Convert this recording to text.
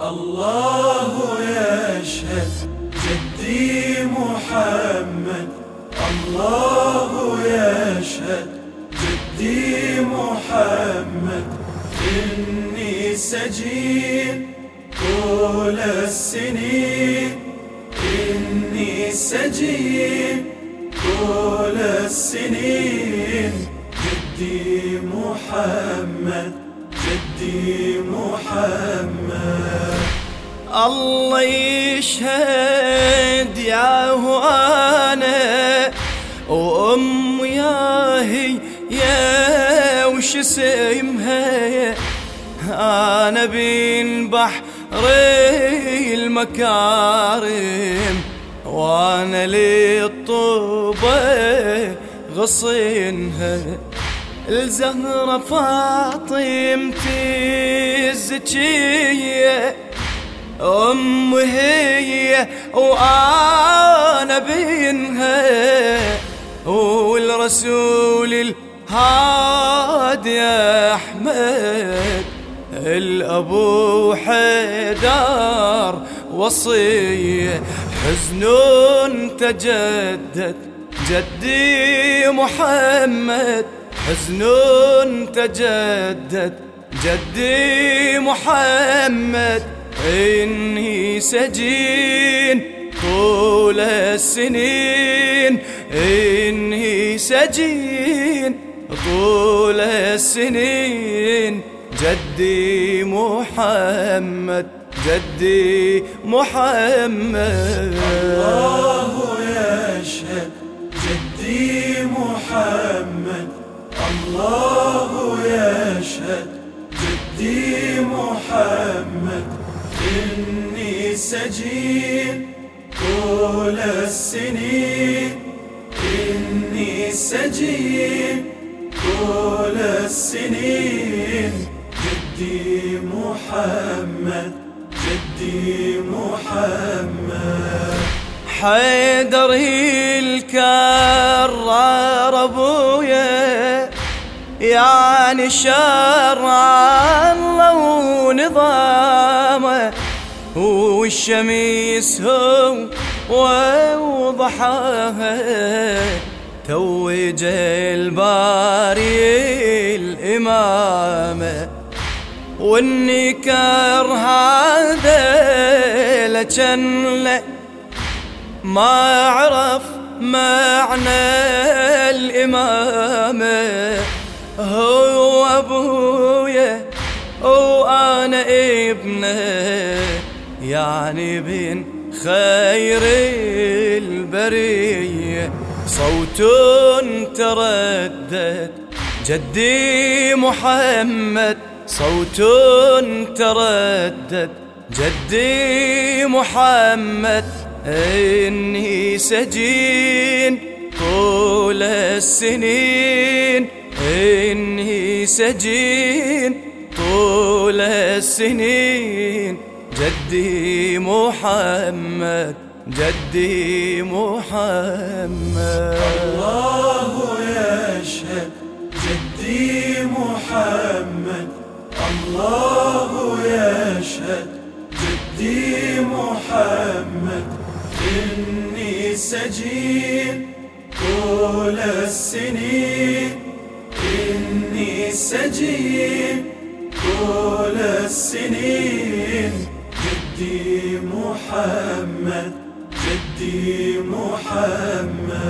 الله يشهد جدي محمد. الله يشهد جدي محمد. إني سجين طول السنين. إني سجين طول السنين. جدي محمد. جدي محمد. الله يشهد يا أنا وام يا هي يا وش اسمها أنا بين بحر المكارم وأنا للطوبة غصنها. الزهرة فاطمتي الزكية أم هي وأنا بينها. والرسول الهادي أحمد الأبو حيدر وصية حزن تجدد جدي محمد. حزن تجدد جدي محمد إني سجين طول السنين إني سجين طول السنين. جدي محمد جدي محمد. يشهد جدي محمد إني سجين طول السنين. إني سجين طول السنين. جدي محمد جدي محمد. حيدر الكرار ابويا يعني شرع الله ونظامه والشميس هو وضحاها توج الباري الإمامة والنكر هذا لجن ما عرف معنى الإمامة. هو أبويا وأنا ابنه. يعني بن خير البرية صوت تردد. جدي محمد صوت تردد. جدي محمد إني سجين طول السنين. إني سجين طول السنين. جدي محمد جدي محمد. الله يشهد جدي محمد. الله يشهد جدي محمد. إني سجين طول السنين. إني سجين طول السنين. جدي محمد جدي محمد.